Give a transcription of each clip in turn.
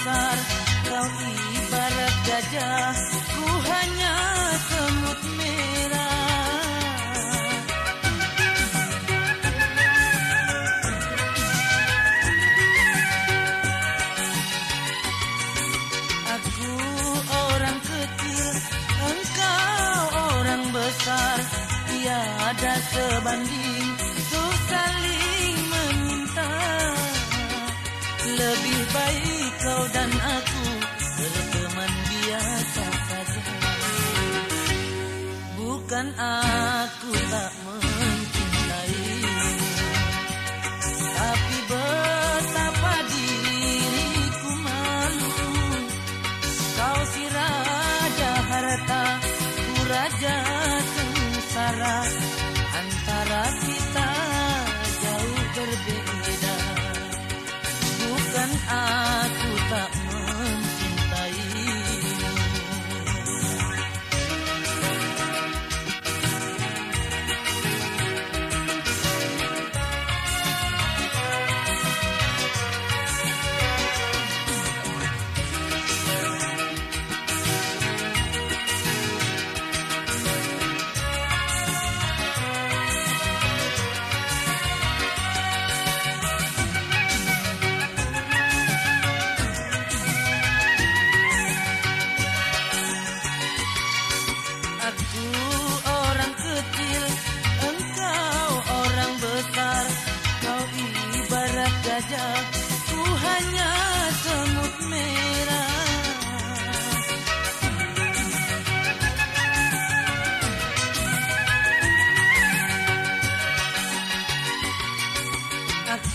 kasar Kau ibarat gajah Ku hanya semut merah. Aku orang kecil Engkau orang besar Tiada sebanding. Bukan aku tak mencintai. Tapi betapa diriku malu. Kau si raja harta Ku raja sengsara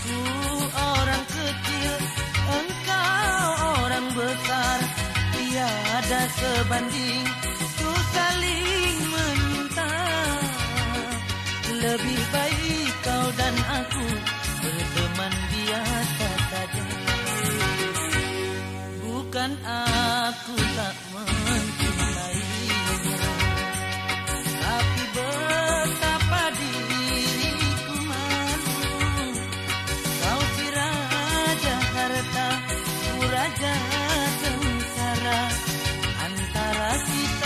Aku orang kecil, engkau orang besar. Tiada sebanding, ku saling meminta. Lebih baik kau dan aku berteman biasa saja. Bukan antara kita